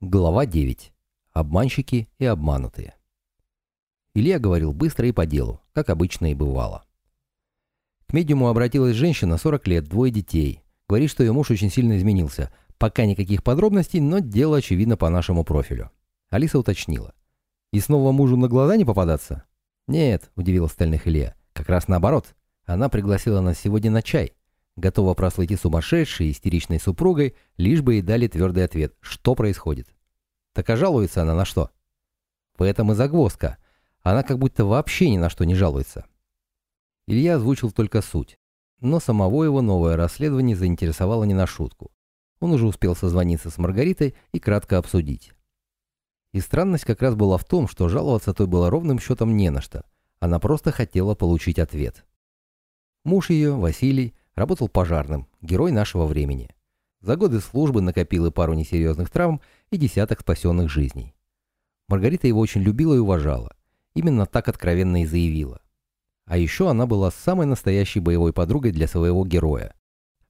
Глава 9. Обманщики и обманутые. Илья говорил быстро и по делу, как обычно и бывало. К медиуму обратилась женщина, 40 лет, двое детей. Говорит, что ее муж очень сильно изменился. Пока никаких подробностей, но дело очевидно по нашему профилю. Алиса уточнила. «И снова мужу на глаза не попадаться?» «Нет», — удивил остальных Илья. «Как раз наоборот. Она пригласила нас сегодня на чай. Готова прослыть и сумасшедшей, истеричной супругой, лишь бы ей дали твердый ответ, что происходит. Так а жалуется она на что? В этом и загвоздка. Она как будто вообще ни на что не жалуется. Илья озвучил только суть. Но самого его новое расследование заинтересовало не на шутку. Он уже успел созвониться с Маргаритой и кратко обсудить. И странность как раз была в том, что жаловаться той было ровным счетом не на что. Она просто хотела получить ответ. Муж ее, Василий, Работал пожарным, герой нашего времени. За годы службы накопил и пару несерьезных травм, и десяток спасенных жизней. Маргарита его очень любила и уважала. Именно так откровенно и заявила. А еще она была самой настоящей боевой подругой для своего героя.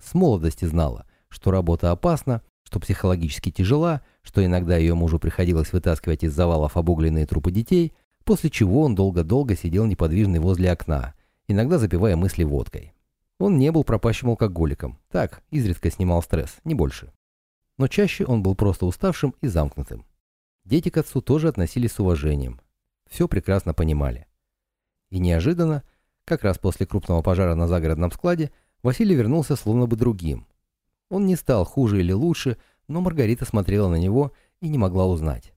С молодости знала, что работа опасна, что психологически тяжела, что иногда ее мужу приходилось вытаскивать из завалов обугленные трупы детей, после чего он долго-долго сидел неподвижный возле окна, иногда запивая мысли водкой. Он не был пропащим алкоголиком. Так, изредка снимал стресс, не больше. Но чаще он был просто уставшим и замкнутым. Дети к отцу тоже относились с уважением. Все прекрасно понимали. И неожиданно, как раз после крупного пожара на загородном складе, Василий вернулся словно бы другим. Он не стал хуже или лучше, но Маргарита смотрела на него и не могла узнать.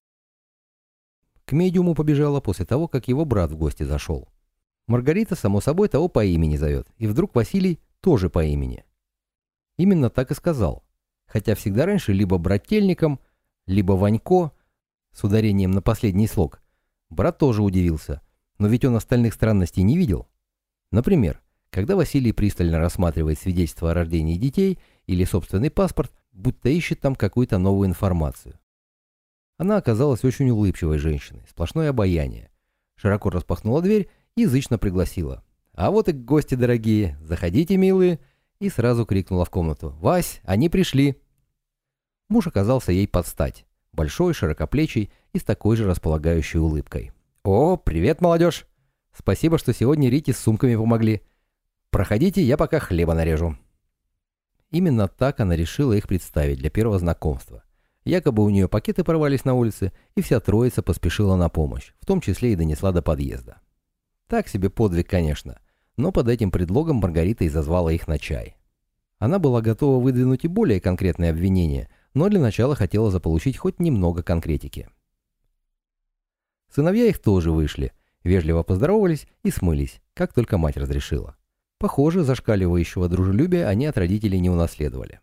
К медиуму побежала после того, как его брат в гости зашел. Маргарита, само собой, того по имени зовет, и вдруг Василий тоже по имени. Именно так и сказал, хотя всегда раньше либо брательником, либо Ванько, с ударением на последний слог. Брат тоже удивился, но ведь он остальных странностей не видел. Например, когда Василий пристально рассматривает свидетельство о рождении детей или собственный паспорт, будто ищет там какую-то новую информацию. Она оказалась очень улыбчивой женщиной, сплошное обаяние. Широко распахнула дверь язычно пригласила. «А вот и гости дорогие, заходите, милые!» И сразу крикнула в комнату. «Вась, они пришли!» Муж оказался ей под стать. Большой, широкоплечий и с такой же располагающей улыбкой. «О, привет, молодежь! Спасибо, что сегодня Рите с сумками помогли. Проходите, я пока хлеба нарежу». Именно так она решила их представить для первого знакомства. Якобы у нее пакеты порвались на улице, и вся троица поспешила на помощь, в том числе и донесла до подъезда. Так себе подвиг, конечно, но под этим предлогом Маргарита и зазвала их на чай. Она была готова выдвинуть и более конкретные обвинения, но для начала хотела заполучить хоть немного конкретики. Сыновья их тоже вышли, вежливо поздоровались и смылись, как только мать разрешила. Похоже, зашкаливающего дружелюбия они от родителей не унаследовали.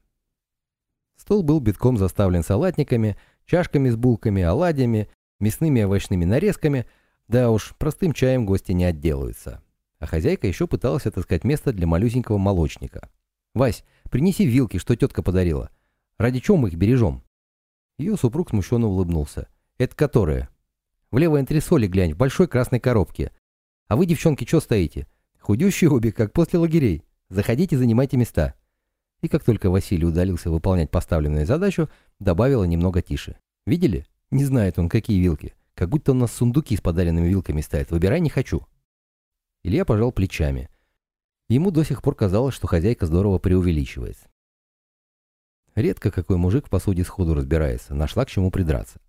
Стол был битком заставлен салатниками, чашками с булками, оладьями, мясными и овощными нарезками – да уж, простым чаем гости не отделаются. А хозяйка еще пыталась отыскать место для малюсенького молочника. «Вась, принеси вилки, что тетка подарила. Ради чего мы их бережем?» Ее супруг смущенно улыбнулся. «Это которые?» «В левой антресоли глянь, в большой красной коробке. А вы, девчонки, что стоите? Худющие обе, как после лагерей. Заходите, занимайте места». И как только Василий удалился выполнять поставленную задачу, добавила немного тише. «Видели? Не знает он, какие вилки. Как будто у нас сундуки с подаренными вилками стоят. Выбирай не хочу. Илья пожал плечами. Ему до сих пор казалось, что хозяйка здорово преувеличивает. Редко какой мужик в посуде сходу разбирается, нашла к чему придраться.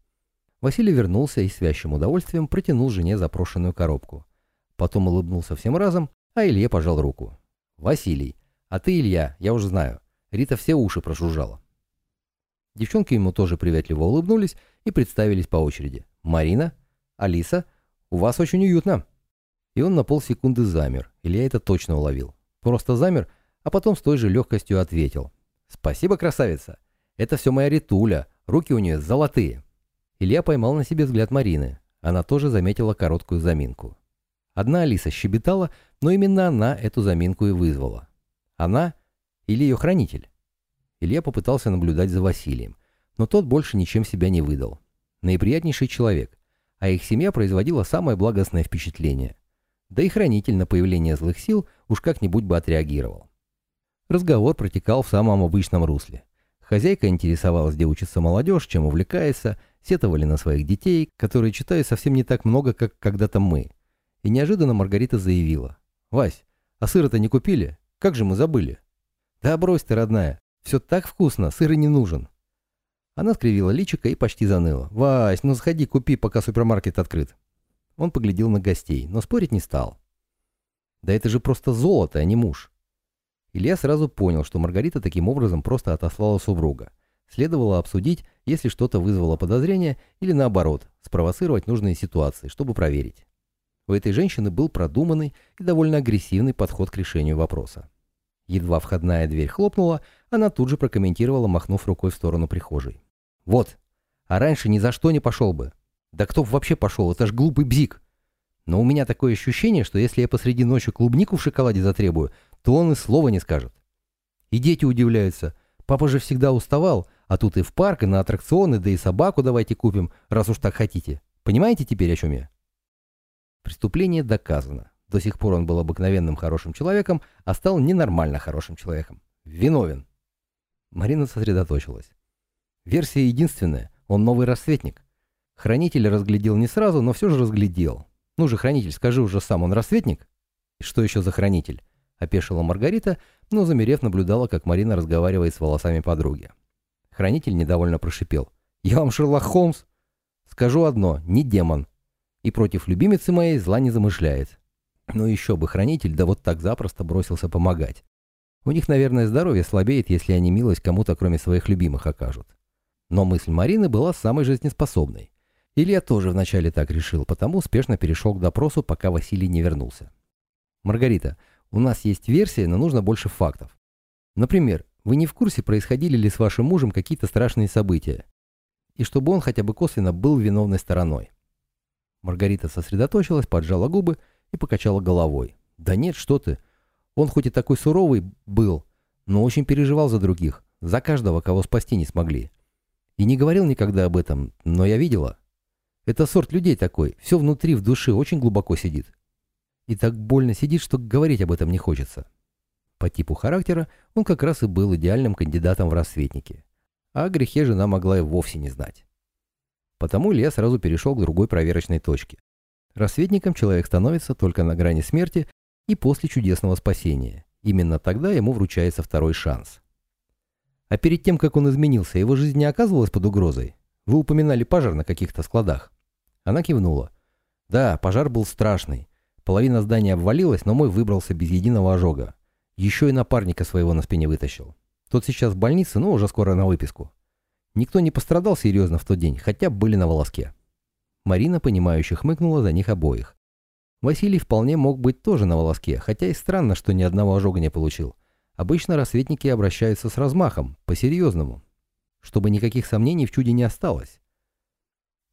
Василий вернулся и с вящим удовольствием протянул жене запрошенную коробку. Потом улыбнулся всем разом, а Илье пожал руку. «Василий, а ты Илья, я уже знаю. Рита все уши прожужжала». Девчонки ему тоже приветливо улыбнулись и представились по очереди. «Марина? Алиса? У вас очень уютно». И он на полсекунды замер, Илья это точно уловил. Просто замер, а потом с той же легкостью ответил. «Спасибо, красавица. Это все моя Ритуля, руки у нее золотые». Илья поймал на себе взгляд Марины. Она тоже заметила короткую заминку. Одна Алиса щебетала, но именно она эту заминку и вызвала. Она или ее хранитель? Илья попытался наблюдать за Василием, но тот больше ничем себя не выдал наиприятнейший человек, а их семья производила самое благостное впечатление. Да и хранитель на появление злых сил уж как-нибудь бы отреагировал. Разговор протекал в самом обычном русле. Хозяйка интересовалась, где учится молодежь, чем увлекается, сетовали на своих детей, которые читают совсем не так много, как когда-то мы. И неожиданно Маргарита заявила. «Вась, а сыра-то не купили? Как же мы забыли?» «Да брось ты, родная, все так вкусно, сыр и не нужен». Она скривила личико и почти заныла. «Вась, ну сходи, купи, пока супермаркет открыт». Он поглядел на гостей, но спорить не стал. «Да это же просто золото, а не муж». Илья сразу понял, что Маргарита таким образом просто отослала супруга. Следовало обсудить, если что-то вызвало подозрение, или наоборот, спровоцировать нужные ситуации, чтобы проверить. У этой женщины был продуманный и довольно агрессивный подход к решению вопроса. Едва входная дверь хлопнула, она тут же прокомментировала, махнув рукой в сторону прихожей. «Вот, а раньше ни за что не пошел бы. Да кто вообще пошел, это ж глупый бзик. Но у меня такое ощущение, что если я посреди ночи клубнику в шоколаде затребую, то он и слова не скажет. И дети удивляются. Папа же всегда уставал, а тут и в парк, и на аттракционы, да и собаку давайте купим, раз уж так хотите. Понимаете теперь, о чем я? Преступление доказано. До сих пор он был обыкновенным хорошим человеком, а стал ненормально хорошим человеком. Виновен. Марина сосредоточилась. Версия единственная. Он новый рассветник. Хранитель разглядел не сразу, но все же разглядел. Ну же, хранитель, скажи уже сам, он рассветник? И что еще за хранитель? Опешила Маргарита, но, замерев, наблюдала, как Марина разговаривает с волосами подруги. Хранитель недовольно прошипел. «Я вам Шерлок Холмс?» «Скажу одно, не демон. И против любимицы моей зла не замышляет. Но еще бы хранитель, да вот так запросто бросился помогать. У них, наверное, здоровье слабеет, если они милость кому-то, кроме своих любимых, окажут. Но мысль Марины была самой жизнеспособной. Илья тоже вначале так решил, потому успешно перешел к допросу, пока Василий не вернулся. «Маргарита, у нас есть версия, но нужно больше фактов. Например, вы не в курсе, происходили ли с вашим мужем какие-то страшные события? И чтобы он хотя бы косвенно был виновной стороной». Маргарита сосредоточилась, поджала губы и покачала головой. «Да нет, что ты. Он хоть и такой суровый был, но очень переживал за других, за каждого, кого спасти не смогли. И не говорил никогда об этом, но я видела. Это сорт людей такой, все внутри, в душе очень глубоко сидит. И так больно сидит, что говорить об этом не хочется. По типу характера он как раз и был идеальным кандидатом в рассветники. А о грехе жена могла и вовсе не знать. Потому Илья сразу перешел к другой проверочной точке. Рассветником человек становится только на грани смерти и после чудесного спасения. Именно тогда ему вручается второй шанс. А перед тем, как он изменился, его жизнь не оказывалась под угрозой? Вы упоминали пожар на каких-то складах. Она кивнула. Да, пожар был страшный. Половина здания обвалилась, но мой выбрался без единого ожога. Еще и напарника своего на спине вытащил. Тот сейчас в больнице, но уже скоро на выписку. Никто не пострадал серьезно в тот день, хотя были на волоске. Марина, понимающе хмыкнула за них обоих. Василий вполне мог быть тоже на волоске, хотя и странно, что ни одного ожога не получил. Обычно рассветники обращаются с размахом, по-серьезному, чтобы никаких сомнений в чуде не осталось.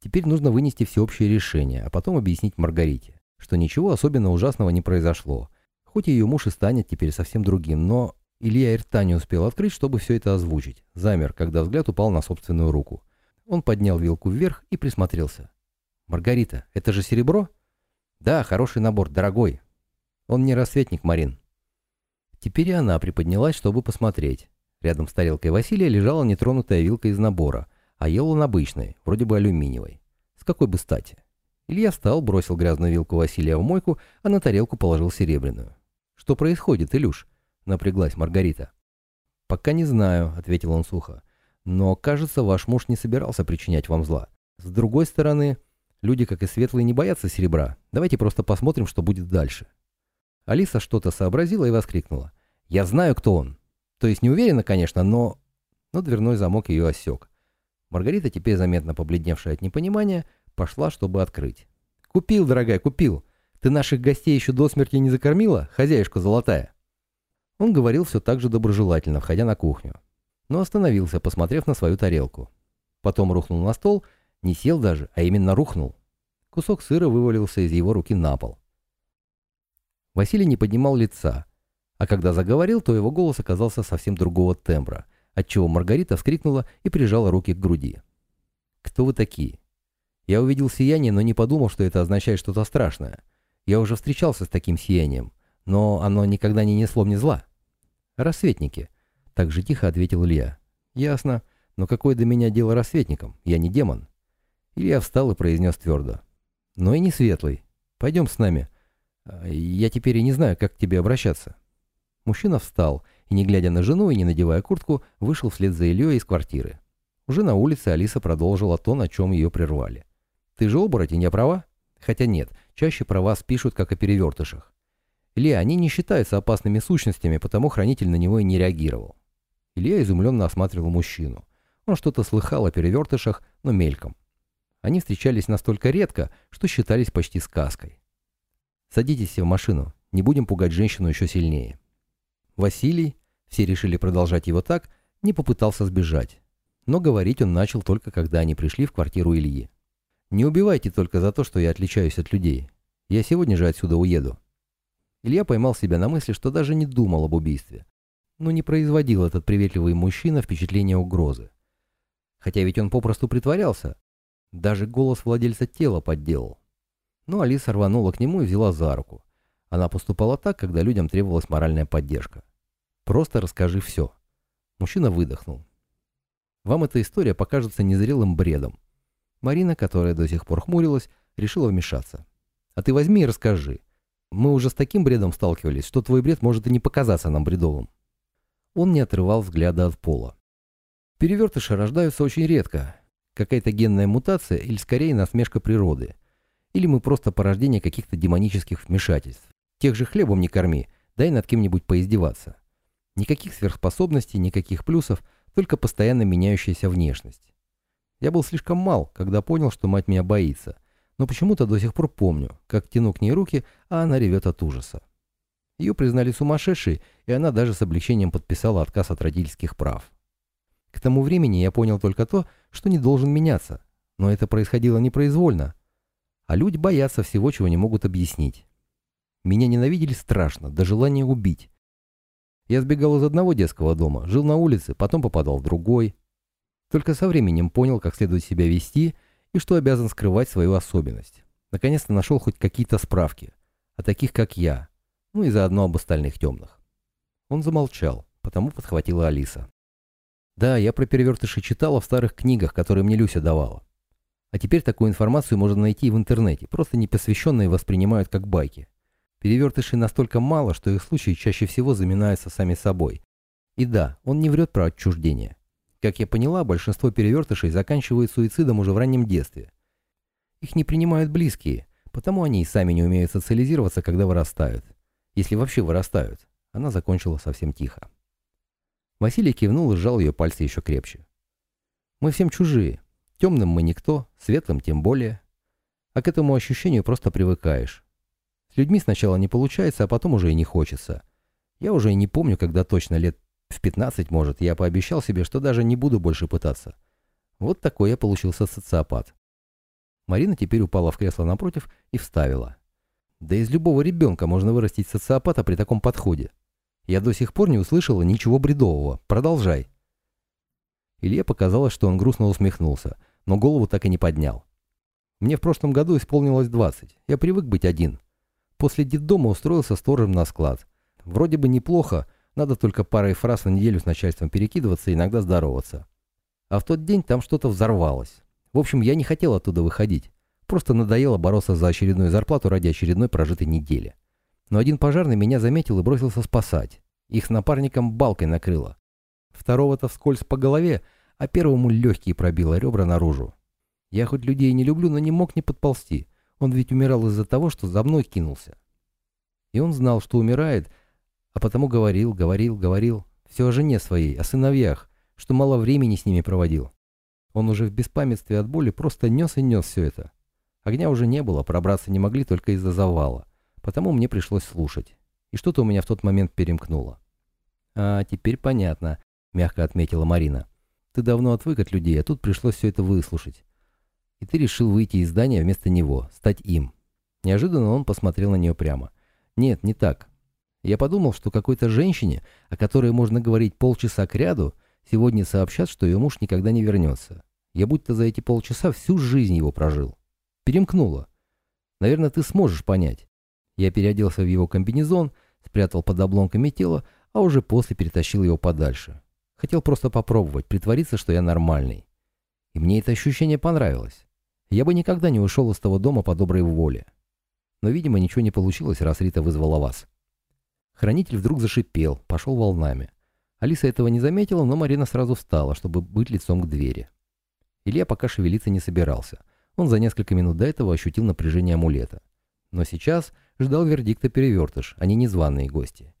Теперь нужно вынести всеобщее решение, а потом объяснить Маргарите, что ничего особенно ужасного не произошло, хоть ее муж и станет теперь совсем другим, но Илья и рта не успел открыть, чтобы все это озвучить. Замер, когда взгляд упал на собственную руку. Он поднял вилку вверх и присмотрелся. «Маргарита, это же серебро?» «Да, хороший набор, дорогой. Он не рассветник, Марин». Теперь и она приподнялась, чтобы посмотреть. Рядом с тарелкой Василия лежала нетронутая вилка из набора, а ел он обычной, вроде бы алюминиевой. С какой бы стати? Илья встал, бросил грязную вилку Василия в мойку, а на тарелку положил серебряную. «Что происходит, Илюш?» — напряглась Маргарита. «Пока не знаю», — ответил он сухо. «Но, кажется, ваш муж не собирался причинять вам зла. С другой стороны, Люди, как и светлые, не боятся серебра. Давайте просто посмотрим, что будет дальше. Алиса что-то сообразила и воскликнула. «Я знаю, кто он. То есть не уверена, конечно, но...» Но дверной замок ее осек. Маргарита, теперь заметно побледневшая от непонимания, пошла, чтобы открыть. «Купил, дорогая, купил. Ты наших гостей еще до смерти не закормила, хозяюшка золотая?» Он говорил все так же доброжелательно, входя на кухню. Но остановился, посмотрев на свою тарелку. Потом рухнул на стол не сел даже, а именно рухнул. Кусок сыра вывалился из его руки на пол. Василий не поднимал лица, а когда заговорил, то его голос оказался совсем другого тембра, отчего Маргарита вскрикнула и прижала руки к груди. «Кто вы такие?» Я увидел сияние, но не подумал, что это означает что-то страшное. Я уже встречался с таким сиянием, но оно никогда не несло мне зла. «Рассветники», — так же тихо ответил Илья. «Ясно. Но какое до меня дело рассветникам? Я не демон. Илья встал и произнес твердо. «Но и не светлый. Пойдем с нами. А, я теперь и не знаю, как к тебе обращаться». Мужчина встал и, не глядя на жену и не надевая куртку, вышел вслед за Ильей из квартиры. Уже на улице Алиса продолжила то, на чем ее прервали. «Ты же оборотень, я права?» Хотя нет, чаще про вас пишут как о перевертышах. Илья, они не считаются опасными сущностями, потому хранитель на него и не реагировал. Илья изумленно осматривал мужчину. Он что-то слыхал о перевертышах, но мельком. Они встречались настолько редко, что считались почти сказкой. «Садитесь в машину, не будем пугать женщину еще сильнее». Василий, все решили продолжать его так, не попытался сбежать. Но говорить он начал только когда они пришли в квартиру Ильи. «Не убивайте только за то, что я отличаюсь от людей. Я сегодня же отсюда уеду». Илья поймал себя на мысли, что даже не думал об убийстве. Но не производил этот приветливый мужчина впечатления угрозы. Хотя ведь он попросту притворялся, даже голос владельца тела подделал. Но Алиса рванула к нему и взяла за руку. Она поступала так, когда людям требовалась моральная поддержка. «Просто расскажи все». Мужчина выдохнул. «Вам эта история покажется незрелым бредом». Марина, которая до сих пор хмурилась, решила вмешаться. «А ты возьми и расскажи. Мы уже с таким бредом сталкивались, что твой бред может и не показаться нам бредовым». Он не отрывал взгляда от пола. Перевертыши рождаются очень редко, какая-то генная мутация или скорее насмешка природы. Или мы просто порождение каких-то демонических вмешательств. Тех же хлебом не корми, дай над кем-нибудь поиздеваться. Никаких сверхспособностей, никаких плюсов, только постоянно меняющаяся внешность. Я был слишком мал, когда понял, что мать меня боится, но почему-то до сих пор помню, как тяну к ней руки, а она ревет от ужаса. Ее признали сумасшедшей, и она даже с облегчением подписала отказ от родительских прав. К тому времени я понял только то, что не должен меняться. Но это происходило непроизвольно. А люди боятся всего, чего не могут объяснить. Меня ненавидели страшно, до желания убить. Я сбегал из одного детского дома, жил на улице, потом попадал в другой. Только со временем понял, как следует себя вести и что обязан скрывать свою особенность. Наконец-то нашел хоть какие-то справки. О таких, как я. Ну и заодно об остальных темных. Он замолчал, потому подхватила Алиса. Да, я про перевертыши читала в старых книгах, которые мне Люся давала. А теперь такую информацию можно найти в интернете, просто непосвященные воспринимают как байки. Перевертышей настолько мало, что их случаи чаще всего заминаются сами собой. И да, он не врет про отчуждение. Как я поняла, большинство перевертышей заканчивают суицидом уже в раннем детстве. Их не принимают близкие, потому они и сами не умеют социализироваться, когда вырастают. Если вообще вырастают. Она закончила совсем тихо. Василий кивнул и сжал ее пальцы еще крепче. «Мы всем чужие. Темным мы никто, светлым тем более. А к этому ощущению просто привыкаешь. С людьми сначала не получается, а потом уже и не хочется. Я уже и не помню, когда точно лет в 15, может, я пообещал себе, что даже не буду больше пытаться. Вот такой я получился социопат. Марина теперь упала в кресло напротив и вставила. Да из любого ребенка можно вырастить социопата при таком подходе. Я до сих пор не услышала ничего бредового. Продолжай. Илье показалось, что он грустно усмехнулся, но голову так и не поднял. Мне в прошлом году исполнилось 20. Я привык быть один. После детдома устроился сторожем на склад. Вроде бы неплохо, надо только парой фраз на неделю с начальством перекидываться и иногда здороваться. А в тот день там что-то взорвалось. В общем, я не хотел оттуда выходить. Просто надоело бороться за очередную зарплату ради очередной прожитой недели но один пожарный меня заметил и бросился спасать. Их с напарником балкой накрыло. Второго-то вскользь по голове, а первому легкие пробило ребра наружу. Я хоть людей не люблю, но не мог не подползти. Он ведь умирал из-за того, что за мной кинулся. И он знал, что умирает, а потому говорил, говорил, говорил. Все о жене своей, о сыновьях, что мало времени с ними проводил. Он уже в беспамятстве от боли просто нес и нес все это. Огня уже не было, пробраться не могли только из-за завала потому мне пришлось слушать. И что-то у меня в тот момент перемкнуло. «А, теперь понятно», — мягко отметила Марина. «Ты давно отвык от людей, а тут пришлось все это выслушать. И ты решил выйти из здания вместо него, стать им». Неожиданно он посмотрел на нее прямо. «Нет, не так. Я подумал, что какой-то женщине, о которой можно говорить полчаса к ряду, сегодня сообщат, что ее муж никогда не вернется. Я будто за эти полчаса всю жизнь его прожил. Перемкнуло. Наверное, ты сможешь понять. Я переоделся в его комбинезон, спрятал под обломками тела, а уже после перетащил его подальше. Хотел просто попробовать, притвориться, что я нормальный. И мне это ощущение понравилось. Я бы никогда не ушел из того дома по доброй воле. Но, видимо, ничего не получилось, раз Рита вызвала вас. Хранитель вдруг зашипел, пошел волнами. Алиса этого не заметила, но Марина сразу встала, чтобы быть лицом к двери. Илья пока шевелиться не собирался. Он за несколько минут до этого ощутил напряжение амулета. Но сейчас ждал вердикта перевертыш, а не незваные гости.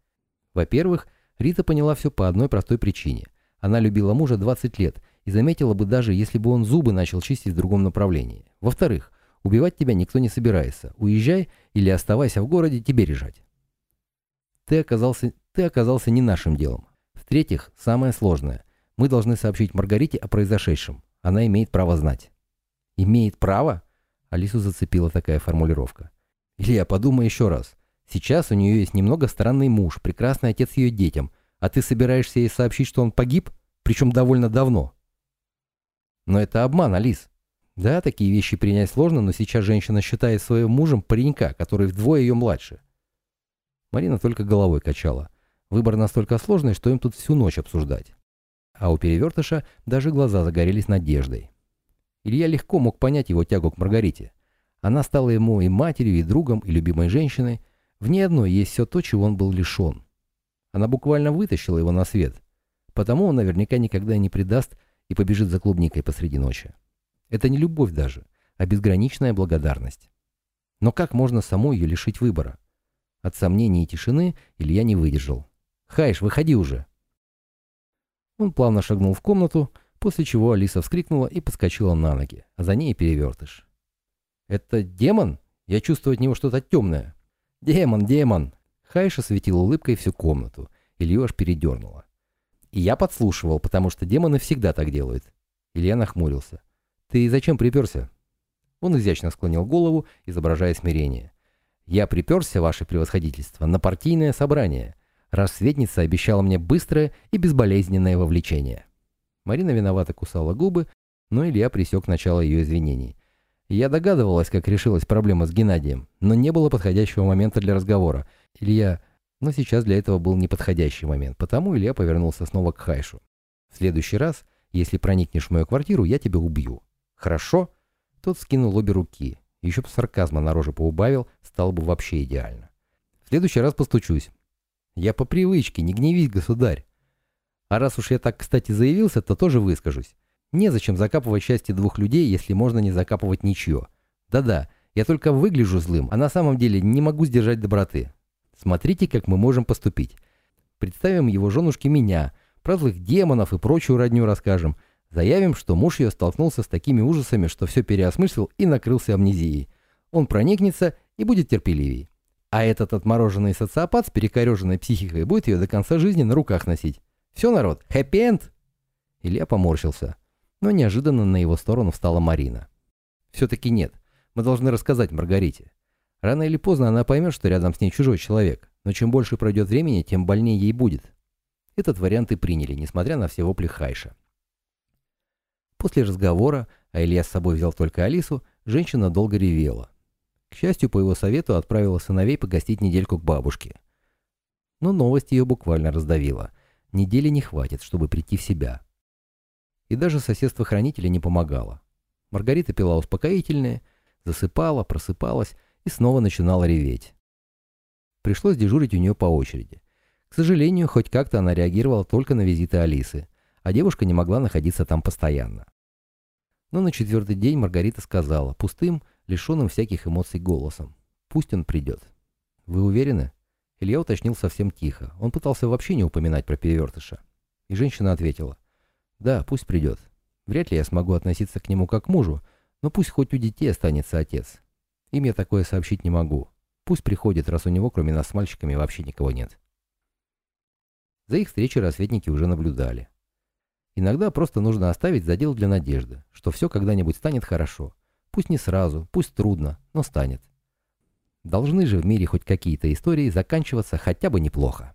Во-первых, Рита поняла все по одной простой причине. Она любила мужа 20 лет и заметила бы даже, если бы он зубы начал чистить в другом направлении. Во-вторых, убивать тебя никто не собирается. Уезжай или оставайся в городе, тебе решать. Ты оказался, ты оказался не нашим делом. В-третьих, самое сложное. Мы должны сообщить Маргарите о произошедшем. Она имеет право знать. «Имеет право?» Алису зацепила такая формулировка. «Илья, подумай еще раз. Сейчас у нее есть немного странный муж, прекрасный отец ее детям, а ты собираешься ей сообщить, что он погиб, причем довольно давно?» «Но это обман, Алис. Да, такие вещи принять сложно, но сейчас женщина считает своим мужем паренька, который вдвое ее младше». Марина только головой качала. Выбор настолько сложный, что им тут всю ночь обсуждать. А у перевертыша даже глаза загорелись надеждой. Илья легко мог понять его тягу к Маргарите. Она стала ему и матерью, и другом, и любимой женщиной. В ней одной есть все то, чего он был лишен. Она буквально вытащила его на свет. Потому он наверняка никогда не предаст и побежит за клубникой посреди ночи. Это не любовь даже, а безграничная благодарность. Но как можно самой ее лишить выбора? От сомнений и тишины Илья не выдержал. «Хайш, выходи уже!» Он плавно шагнул в комнату, после чего Алиса вскрикнула и подскочила на ноги, а за ней перевертыш. «Это демон? Я чувствую от него что-то темное». «Демон, демон!» Хайш осветил улыбкой всю комнату. Илью аж передернула. И я подслушивал, потому что демоны всегда так делают. Илья нахмурился. «Ты зачем приперся?» Он изящно склонил голову, изображая смирение. «Я приперся, ваше превосходительство, на партийное собрание. Рассветница обещала мне быстрое и безболезненное вовлечение». Марина виновато кусала губы, но Илья пресек начало ее извинений. Я догадывалась, как решилась проблема с Геннадием, но не было подходящего момента для разговора. Илья... Но сейчас для этого был неподходящий момент, потому Илья повернулся снова к Хайшу. «В следующий раз, если проникнешь в мою квартиру, я тебя убью». «Хорошо?» Тот скинул обе руки. Еще бы сарказма на роже поубавил, стало бы вообще идеально. «В следующий раз постучусь». «Я по привычке, не гневись, государь». А раз уж я так, кстати, заявился, то тоже выскажусь. Незачем закапывать счастье двух людей, если можно не закапывать ничье. Да-да, я только выгляжу злым, а на самом деле не могу сдержать доброты. Смотрите, как мы можем поступить. Представим его женушке меня, про злых демонов и прочую родню расскажем. Заявим, что муж ее столкнулся с такими ужасами, что все переосмыслил и накрылся амнезией. Он проникнется и будет терпеливей. А этот отмороженный социопат с перекореженной психикой будет ее до конца жизни на руках носить. Все, народ, хэппи-энд!» Илья поморщился, но неожиданно на его сторону встала Марина. «Все-таки нет, мы должны рассказать Маргарите. Рано или поздно она поймет, что рядом с ней чужой человек, но чем больше пройдет времени, тем больнее ей будет». Этот вариант и приняли, несмотря на все вопли Хайша. После разговора, а Илья с собой взял только Алису, женщина долго ревела. К счастью, по его совету отправила сыновей погостить недельку к бабушке. Но новость ее буквально раздавила. Недели не хватит, чтобы прийти в себя. И даже соседство хранителя не помогало. Маргарита пила успокоительное, засыпала, просыпалась и снова начинала реветь. Пришлось дежурить у нее по очереди. К сожалению, хоть как-то она реагировала только на визиты Алисы, а девушка не могла находиться там постоянно. Но на четвертый день Маргарита сказала, пустым, лишенным всяких эмоций голосом, «Пусть он придет». «Вы уверены?» Илья уточнил совсем тихо. Он пытался вообще не упоминать про перевертыша. И женщина ответила. «Да, пусть придет. Вряд ли я смогу относиться к нему как к мужу, но пусть хоть у детей останется отец. Им я такое сообщить не могу. Пусть приходит, раз у него кроме нас с мальчиками вообще никого нет». За их встречей рассветники уже наблюдали. Иногда просто нужно оставить задел для надежды, что все когда-нибудь станет хорошо. Пусть не сразу, пусть трудно, но станет. Должны же в мире хоть какие-то истории заканчиваться хотя бы неплохо.